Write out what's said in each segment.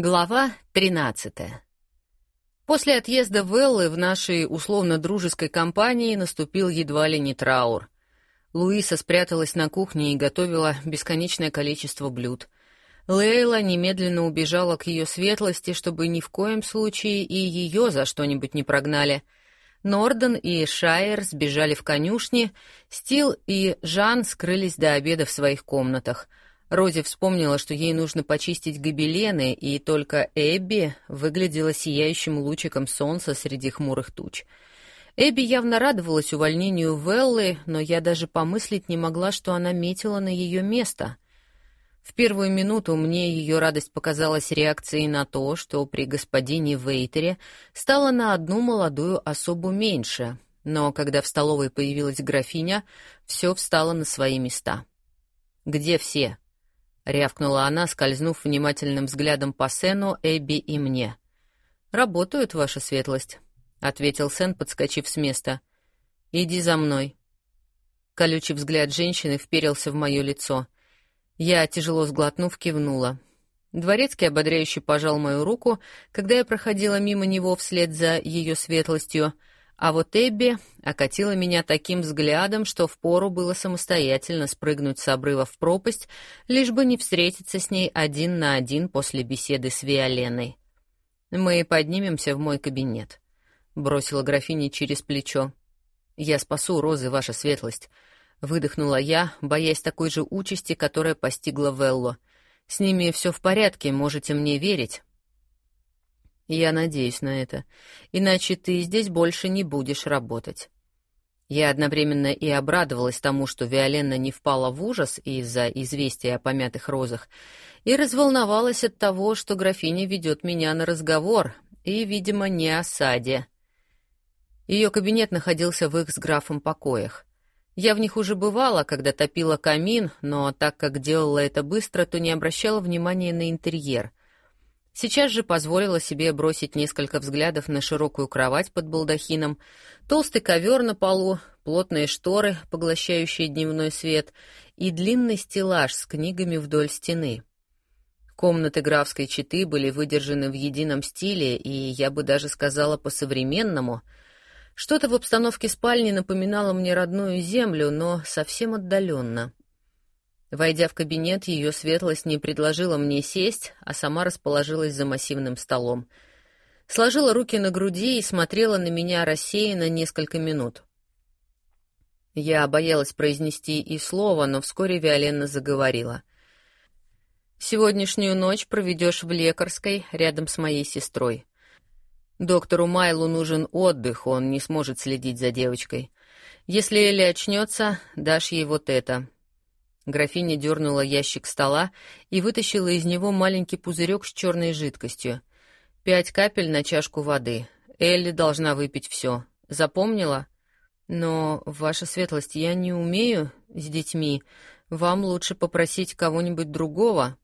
Глава 13. После отъезда Веллы в нашей условно-дружеской компании наступил едва ли не траур. Луиса спряталась на кухне и готовила бесконечное количество блюд. Лейла немедленно убежала к ее светлости, чтобы ни в коем случае и ее за что-нибудь не прогнали. Норден и Шайер сбежали в конюшни, Стил и Жан скрылись до обеда в своих комнатах — Рози вспомнила, что ей нужно почистить гобелены, и только Эбби выглядела сияющим лучиком солнца среди хмурых туч. Эбби явно радовалась увольнению Веллы, но я даже помыслить не могла, что она метила на ее место. В первую минуту мне ее радость показалась реакцией на то, что при господине Вейтере стало на одну молодую особу меньше, но когда в столовой появилась графиня, все встало на свои места. «Где все?» Рявкнула она, скользнув внимательным взглядом по Сену, Эбби и мне. Работают, ваша светлость, ответил Сен, подскочив с места. Иди за мной. Колючий взгляд женщины вперился в мое лицо. Я, тяжело сглотнув, кивнула. Дворецкий ободряюще пожал мою руку, когда я проходила мимо него вслед за ее светлостью, а вот Эбби окатила меня таким взглядом, что впору было самостоятельно спрыгнуть с обрыва в пропасть, лишь бы не встретиться с ней один на один после беседы с Виоленой. «Мы поднимемся в мой кабинет», — бросила графиня через плечо. «Я спасу розы, ваша светлость», — выдохнула я, боясь такой же участи, которая постигла Велло. «С ними все в порядке, можете мне верить». Я надеюсь на это. Иначе ты здесь больше не будешь работать. Я одновременно и обрадовалась тому, что Виоленна не впала в ужас из-за известия о помятых розах, и разволновалась от того, что графиня ведет меня на разговор, и, видимо, не о саде. Ее кабинет находился в их с графом покоях. Я в них уже бывала, когда топила камин, но так как делала это быстро, то не обращала внимания на интерьер. Сейчас же позволила себе бросить несколько взглядов на широкую кровать под балдахином, толстый ковер на полу, плотные шторы, поглощающие дневной свет, и длинный стеллаж с книгами вдоль стены. Комнаты графской четы были выдержаны в едином стиле, и я бы даже сказала по-современному. Что-то в обстановке спальни напоминало мне родную землю, но совсем отдаленно. Войдя в кабинет, ее светлость не предложила мне сесть, а сама расположилась за массивным столом. Сложила руки на груди и смотрела на меня рассеянно несколько минут. Я боялась произнести и слова, но вскоре Виоленна заговорила. «Сегодняшнюю ночь проведешь в лекарской рядом с моей сестрой. Доктору Майлу нужен отдых, он не сможет следить за девочкой. Если Элли очнется, дашь ей вот это, Графиня дернула ящик стола и вытащила из него маленький пузырек с черной жидкостью. Пять капель на чашку воды. Элли должна выпить все. Запомнила? Но, ваша светлость, я не умею с детьми. Вам лучше попросить кого-нибудь другого.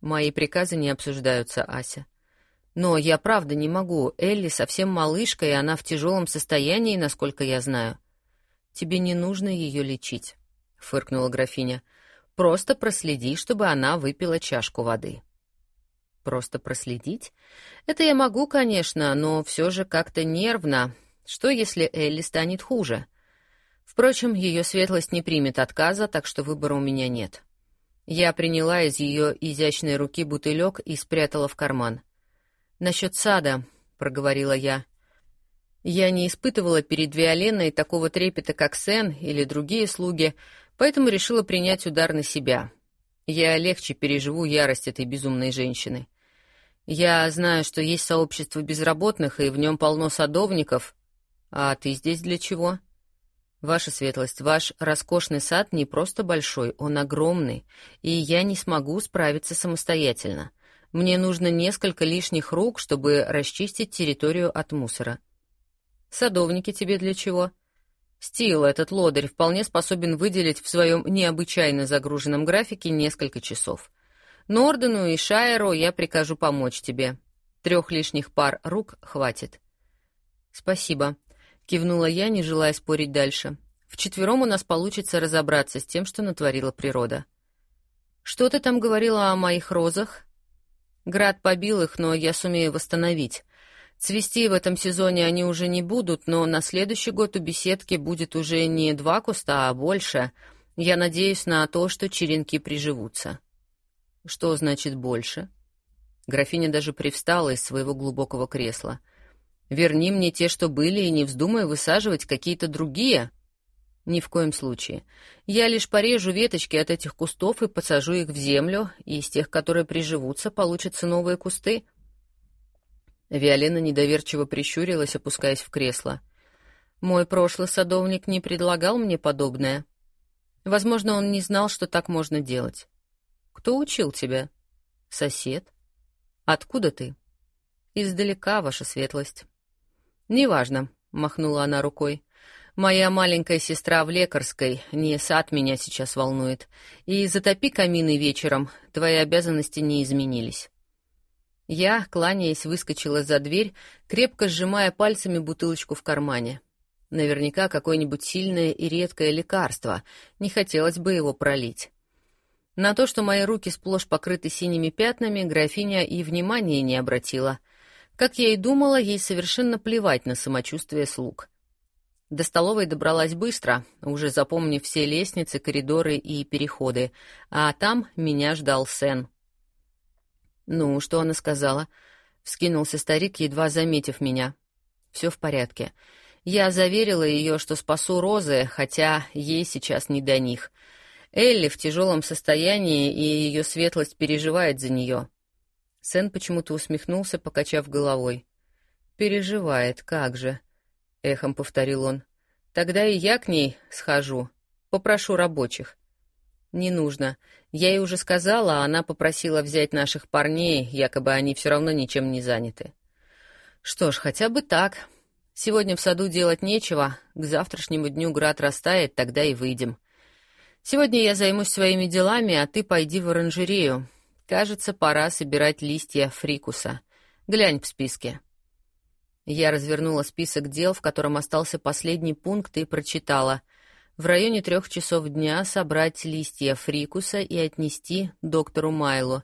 Мои приказы не обсуждаются, Ася. Но я правда не могу. Элли совсем малышка, и она в тяжелом состоянии, насколько я знаю. Тебе не нужно ее лечить фыркнула графиня. Просто проследи, чтобы она выпила чашку воды. Просто проследить? Это я могу, конечно, но все же как-то нервно. Что, если Элли станет хуже? Впрочем, ее светлость не примет отказа, так что выбора у меня нет. Я приняла из ее изящной руки бутылек и спрятала в карман. «Насчет сада», — проговорила я. Я не испытывала перед Виоленой такого трепета, как Сен или другие слуги, поэтому решила принять удар на себя. Я легче переживу ярость этой безумной женщины. Я знаю, что есть сообщество безработных, и в нем полно садовников. А ты здесь для чего? Ваша светлость, ваш роскошный сад не просто большой, он огромный, и я не смогу справиться самостоятельно. Мне нужно несколько лишних рук, чтобы расчистить территорию от мусора. Садовники тебе для чего? — Стил, этот лодырь, вполне способен выделить в своем необычайно загруженном графике несколько часов. Нордену и Шайеру я прикажу помочь тебе. Трех лишних пар рук хватит. Спасибо, кивнула я, не желая спорить дальше. Вчетвером у нас получится разобраться с тем, что натворила природа. Что ты там говорила о моих розах? Град побил их, но я сумею восстановить. Цвести в этом сезоне они уже не будут, но на следующий год у беседки будет уже не два куста, а больше. Я надеюсь на то, что черенки приживутся. Что значит больше? Графиня даже привстала из своего глубокого кресла. Верни мне те, что были, и не вздумай высаживать какие-то другие. Ни в коем случае. Я лишь порежу веточки от этих кустов и посажу их в землю, и из тех, которые приживутся, получатся новые кусты. Виолена недоверчиво прищурилась, опускаясь в кресло. Мой прошлый садовник не предлагал мне подобное. Возможно, он не знал, что так можно делать. Кто учил тебя? Сосед. Откуда ты? Издалека, ваша светлость. Неважно, махнула она рукой. Моя маленькая сестра в лекарской, не сад меня сейчас волнует. И затопи камины вечером, твои обязанности не изменились. Я, кланяясь, выскочила за дверь, крепко сжимая пальцами бутылочку в кармане. Наверняка какое-нибудь сильное и редкое лекарство. Не хотелось бы его пролить. На то, что мои руки сплошь покрыты синими пятнами, графиня и внимания не обратила. Как я и думала, ей совершенно плевать на самочувствие слуг. До столовой добралась быстро, уже запомнив все лестницы, коридоры и переходы, а там меня ждал Сен — «Ну, что она сказала?» — вскинулся старик, едва заметив меня. «Все в порядке. Я заверила ее, что спасу розы, хотя ей сейчас не до них. Элли в тяжелом состоянии, и ее светлость переживает за нее». Сэн почему-то усмехнулся, покачав головой. «Переживает, как же», — эхом повторил он. «Тогда и я к ней схожу. Попрошу рабочих». «Не нужно. Я ей уже сказала, а она попросила взять наших парней, якобы они все равно ничем не заняты». «Что ж, хотя бы так. Сегодня в саду делать нечего. К завтрашнему дню град растает, тогда и выйдем. Сегодня я займусь своими делами, а ты пойди в оранжерею. Кажется, пора собирать листья фрикуса. Глянь в списке». Я развернула список дел, в котором остался последний пункт, и прочитала — в районе трех часов дня собрать листья фрикуса и отнести доктору Майлу.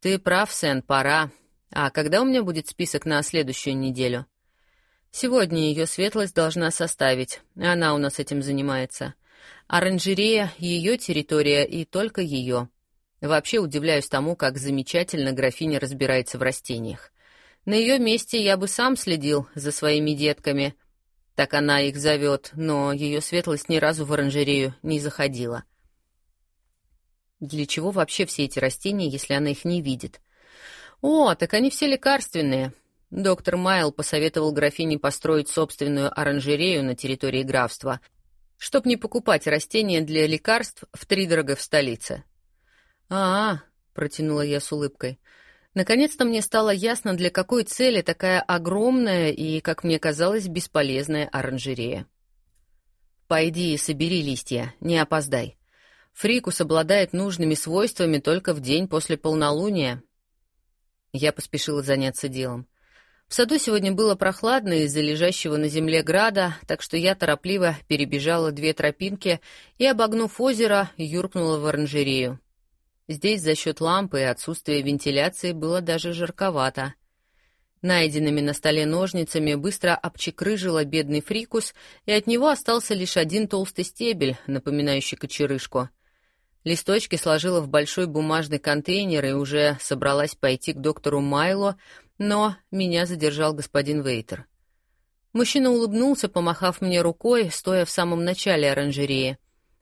Ты прав, Сен, пора. А когда у меня будет список на следующую неделю? Сегодня ее светлость должна составить. Она у нас этим занимается. Оранжерея — ее территория и только ее. Вообще удивляюсь тому, как замечательно графиня разбирается в растениях. На ее месте я бы сам следил за своими детками — так она их зовет, но ее светлость ни разу в оранжерею не заходила. Для чего вообще все эти растения, если она их не видит? О, так они все лекарственные. Доктор Майл посоветовал графине построить собственную оранжерею на территории графства, чтоб не покупать растения для лекарств втридорого в столице. А, -а протянула я с улыбкой. Наконец-то мне стало ясно, для какой цели такая огромная и, как мне казалось, бесполезная оранжерея. «Пойди и собери листья, не опоздай. Фрикус обладает нужными свойствами только в день после полнолуния». Я поспешила заняться делом. В саду сегодня было прохладно из-за лежащего на земле града, так что я торопливо перебежала две тропинки и, обогнув озеро, юркнула в оранжерею. Здесь за счет лампы и отсутствия вентиляции было даже жарковато. Найденными на столе ножницами быстро обчекрыжила бедный фрикус, и от него остался лишь один толстый стебель, напоминающий кочерышку. Листочки сложила в большой бумажный контейнер и уже собралась пойти к доктору Майло, но меня задержал господин Вейтер. Мужчина улыбнулся, помахав мне рукой, стоя в самом начале оранжереи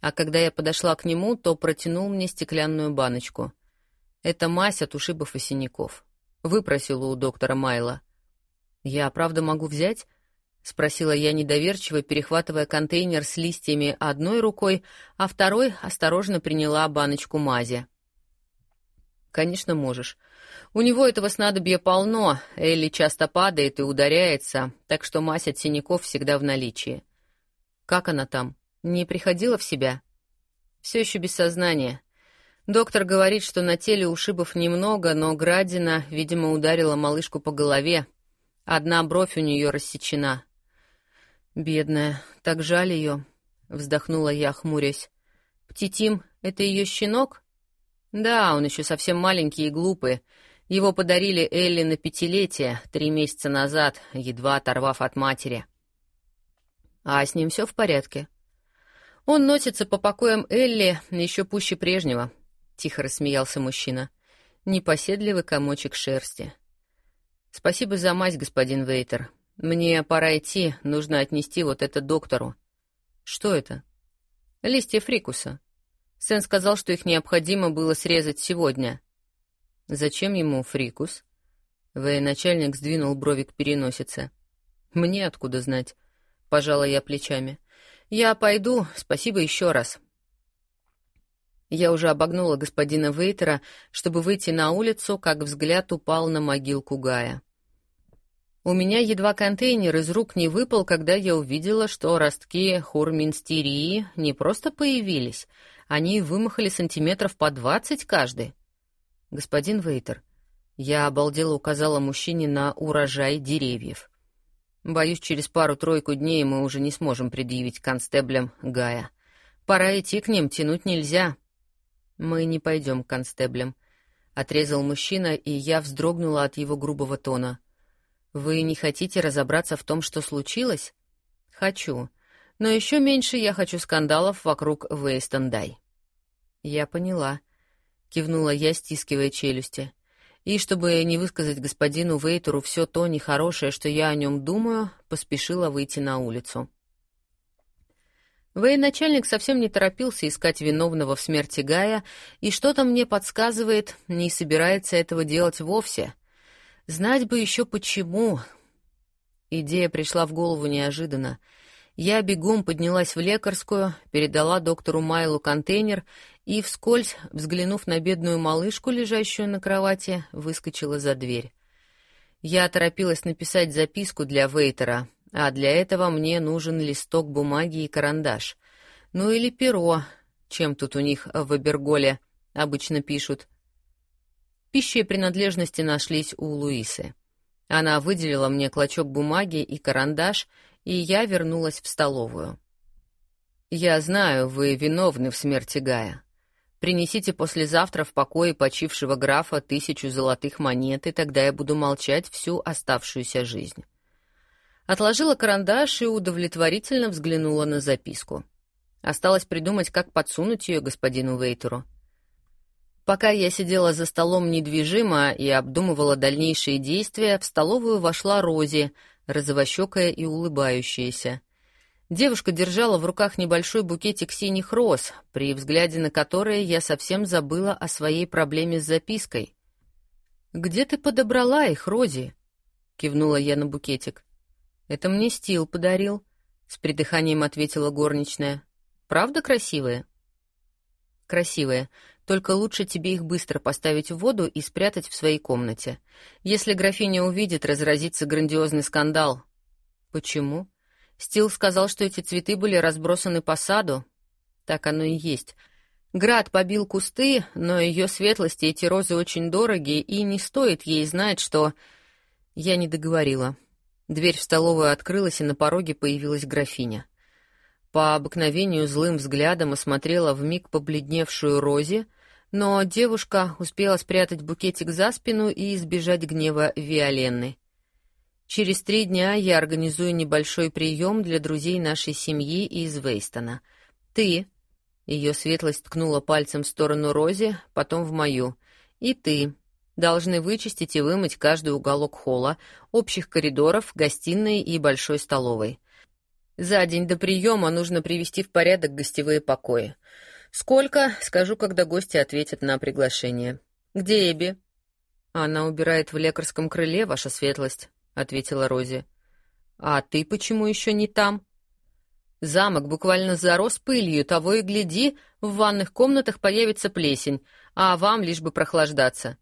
а когда я подошла к нему, то протянул мне стеклянную баночку. Это мазь от ушибов и синяков. Выпросила у доктора Майла. «Я правда могу взять?» — спросила я недоверчиво, перехватывая контейнер с листьями одной рукой, а второй осторожно приняла баночку мази. «Конечно, можешь. У него этого снадобья полно, Элли часто падает и ударяется, так что мазь от синяков всегда в наличии. Как она там?» Не приходила в себя? Все еще без сознания. Доктор говорит, что на теле ушибов немного, но градина, видимо, ударила малышку по голове. Одна бровь у нее рассечена. Бедная, так жаль ее, вздохнула я, хмурясь. Птитим — это ее щенок? Да, он еще совсем маленький и глупый. Его подарили Элли на пятилетие, три месяца назад, едва оторвав от матери. А с ним все в порядке. Он носится по покоям Элли еще пуще прежнего, — тихо рассмеялся мужчина. Непоседливый комочек шерсти. Спасибо за мазь, господин Вейтер. Мне пора идти, нужно отнести вот это доктору. Что это? Листья фрикуса. Сэн сказал, что их необходимо было срезать сегодня. Зачем ему фрикус? Военачальник сдвинул брови к переносице. Мне откуда знать? Пожала я плечами. Я пойду, спасибо еще раз. Я уже обогнула господина Вейтера, чтобы выйти на улицу, как взгляд упал на могилку Гая. У меня едва контейнер из рук не выпал, когда я увидела, что ростки хурминстерии не просто появились, они вымахали сантиметров по двадцать каждый. Господин Вейтер, я обалдело указала мужчине на урожай деревьев. Боюсь, через пару-тройку дней мы уже не сможем предъявить констеблям Гая. Пора идти к ним, тянуть нельзя. Мы не пойдем к констеблям, — отрезал мужчина, и я вздрогнула от его грубого тона — вы не хотите разобраться в том, что случилось? Хочу. Но еще меньше я хочу скандалов вокруг Вейстендай. Я поняла. Кивнула я, стискивая челюсти. И чтобы не высказать господину Вейтеру все то нехорошее, что я о нем думаю, поспешила выйти на улицу. Военачальник совсем не торопился искать виновного в смерти Гая, и что-то мне подсказывает, не собирается этого делать вовсе. Знать бы еще почему. Идея пришла в голову неожиданно. Я бегом поднялась в лекарскую, передала доктору Майлу контейнер и, вскользь, взглянув на бедную малышку, лежащую на кровати, выскочила за дверь. Я торопилась написать записку для Вейтера, а для этого мне нужен листок бумаги и карандаш. Ну или перо, чем тут у них в Эберголе обычно пишут — Пищи и принадлежности нашлись у Луисы. Она выделила мне клочок бумаги и карандаш, и я вернулась в столовую. «Я знаю, вы виновны в смерти Гая. Принесите послезавтра в покое почившего графа тысячу золотых монет, и тогда я буду молчать всю оставшуюся жизнь». Отложила карандаш и удовлетворительно взглянула на записку. Осталось придумать, как подсунуть ее господину Вейтеру. Пока я сидела за столом недвижимо и обдумывала дальнейшие действия, в столовую вошла Рози, розовощекая и улыбающаяся. Девушка держала в руках небольшой букетик синих роз, при взгляде на которые я совсем забыла о своей проблеме с запиской. «Где ты подобрала их, Рози?» — кивнула я на букетик. «Это мне Стил подарил», — с придыханием ответила горничная. «Правда красивые?» «Красивые. Только лучше тебе их быстро поставить в воду и спрятать в своей комнате. Если графиня увидит, разразится грандиозный скандал. Почему? Стил сказал, что эти цветы были разбросаны по саду. Так оно и есть. Град побил кусты, но ее светлости эти розы очень дороги, и не стоит ей знать, что... Я не договорила. Дверь в столовую открылась, и на пороге появилась графиня. По обыкновению злым взглядом осмотрела вмиг побледневшую Рози, но девушка успела спрятать букетик за спину и избежать гнева Виоленны. Через три дня я организую небольшой прием для друзей нашей семьи из Вейстона. Ты, ее светлость ткнула пальцем в сторону Рози, потом в мою, и ты должны вычистить и вымыть каждый уголок холла, общих коридоров, гостиной и большой столовой. За день до приема нужно привести в порядок гостевые покои. «Сколько?» — скажу, когда гости ответят на приглашение. «Где Эбби?» «Она убирает в лекарском крыле, ваша светлость», — ответила Рози. «А ты почему еще не там?» «Замок буквально зарос пылью, того и гляди, в ванных комнатах появится плесень, а вам лишь бы прохлаждаться.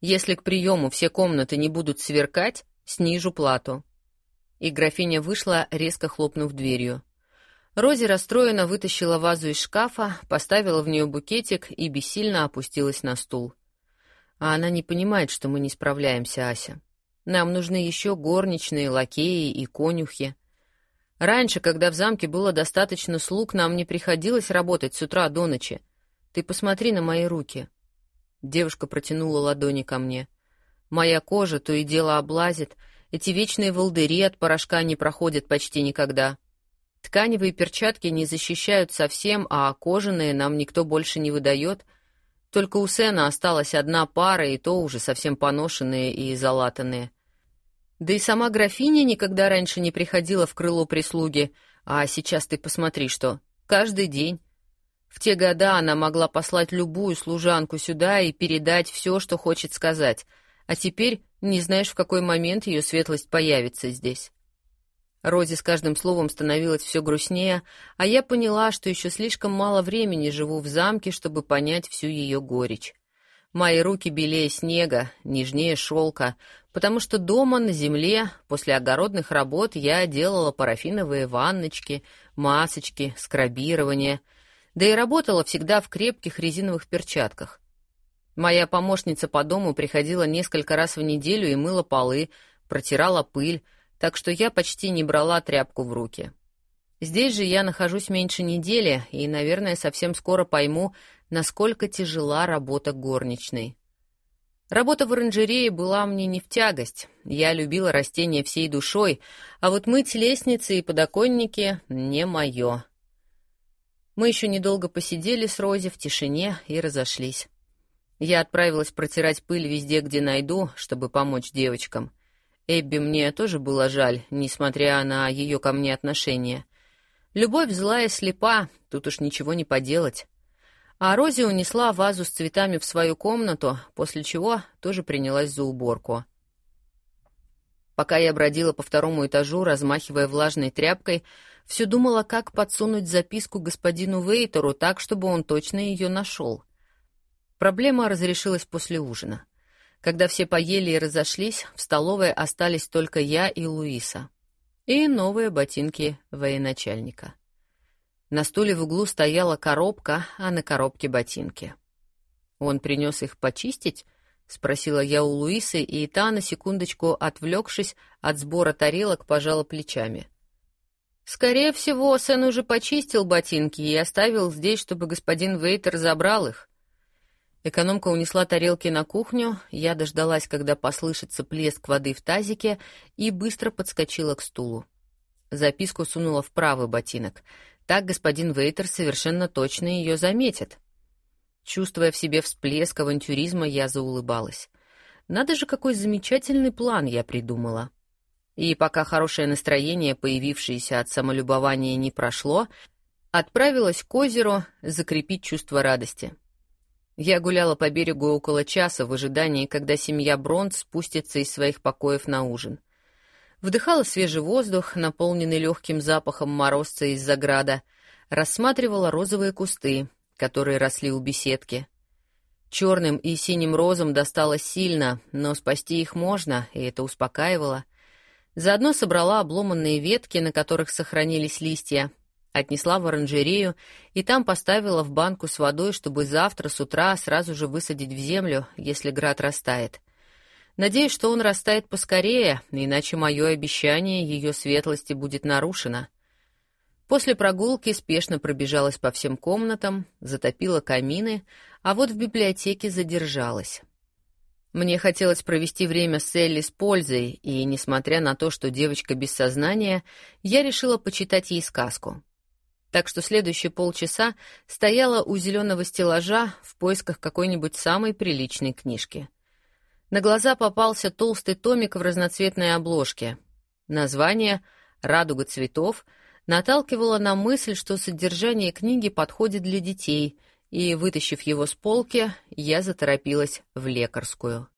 Если к приему все комнаты не будут сверкать, снижу плату». И графиня вышла, резко хлопнув дверью. Рози расстроенно вытащила вазу из шкафа, поставила в нее букетик и бессильно опустилась на стул. А она не понимает, что мы не справляемся, Ася. Нам нужны еще горничные, лакеи и конюхи. Раньше, когда в замке было достаточно слуг, нам не приходилось работать с утра до ночи. Ты посмотри на мои руки. Девушка протянула ладони ко мне. Моя кожа то и дело облазит, эти вечные волдыри от порошка не проходят почти никогда. Тканевые перчатки не защищают совсем, а кожаные нам никто больше не выдает. Только у Сена осталась одна пара, и то уже совсем поношенные и залатанные. Да и сама графиня никогда раньше не приходила в крыло прислуги, а сейчас ты посмотри, что каждый день. В те года она могла послать любую служанку сюда и передать все, что хочет сказать, а теперь не знаешь, в какой момент ее светлость появится здесь. Рози с каждым словом становилось все грустнее, а я поняла, что еще слишком мало времени живу в замке, чтобы понять всю ее горечь. Мои руки белее снега, нежнее шелка, потому что дома на земле после огородных работ я делала парафиновые ванночки, масочки, скрабирование, да и работала всегда в крепких резиновых перчатках. Моя помощница по дому приходила несколько раз в неделю и мыла полы, протирала пыль, так что я почти не брала тряпку в руки. Здесь же я нахожусь меньше недели и, наверное, совсем скоро пойму, насколько тяжела работа горничной. Работа в оранжерее была мне не в тягость. Я любила растения всей душой, а вот мыть лестницы и подоконники — не мое. Мы еще недолго посидели с Рози в тишине и разошлись. Я отправилась протирать пыль везде, где найду, чтобы помочь девочкам. Эбби мне тоже было жаль, несмотря на ее ко мне отношение. Любовь злая слепа, тут уж ничего не поделать. А Рози унесла вазу с цветами в свою комнату, после чего тоже принялась за уборку. Пока я бродила по второму этажу, размахивая влажной тряпкой, все думала, как подсунуть записку господину Вейтеру так, чтобы он точно ее нашел. Проблема разрешилась после ужина. Когда все поели и разошлись, в столовой остались только я и Луиса. И новые ботинки военачальника. На стуле в углу стояла коробка, а на коробке ботинки. «Он принес их почистить?» — спросила я у Луисы, и та, на секундочку отвлекшись от сбора тарелок, пожала плечами. «Скорее всего, Сэн уже почистил ботинки и оставил здесь, чтобы господин Вейтер забрал их». Экономка унесла тарелки на кухню, я дождалась, когда послышится плеск воды в тазике, и быстро подскочила к стулу. Записку сунула в правый ботинок — так господин Вейтер совершенно точно ее заметит. Чувствуя в себе всплеск авантюризма, я заулыбалась. Надо же, какой замечательный план я придумала. И пока хорошее настроение, появившееся от самолюбования, не прошло, отправилась к озеру закрепить чувство радости. Я гуляла по берегу около часа в ожидании, когда семья Бронт спустится из своих покоев на ужин вдыхала свежий воздух, наполненный легким запахом морозца из заграда, рассматривала розовые кусты, которые росли у беседки. Черным и синим розам досталось сильно, но спасти их можно, и это успокаивало. Заодно собрала обломанные ветки, на которых сохранились листья, отнесла в оранжерею и там поставила в банку с водой, чтобы завтра с утра сразу же высадить в землю, если град растает. Надеюсь, что он растает поскорее, иначе мое обещание ее светлости будет нарушено. После прогулки спешно пробежалась по всем комнатам, затопила камины, а вот в библиотеке задержалась. Мне хотелось провести время с Элли с пользой, и, несмотря на то, что девочка без сознания, я решила почитать ей сказку. Так что следующие полчаса стояла у зеленого стеллажа в поисках какой-нибудь самой приличной книжки — на глаза попался толстый томик в разноцветной обложке. Название «Радуга цветов» наталкивало на мысль, что содержание книги подходит для детей, и, вытащив его с полки, я заторопилась в лекарскую.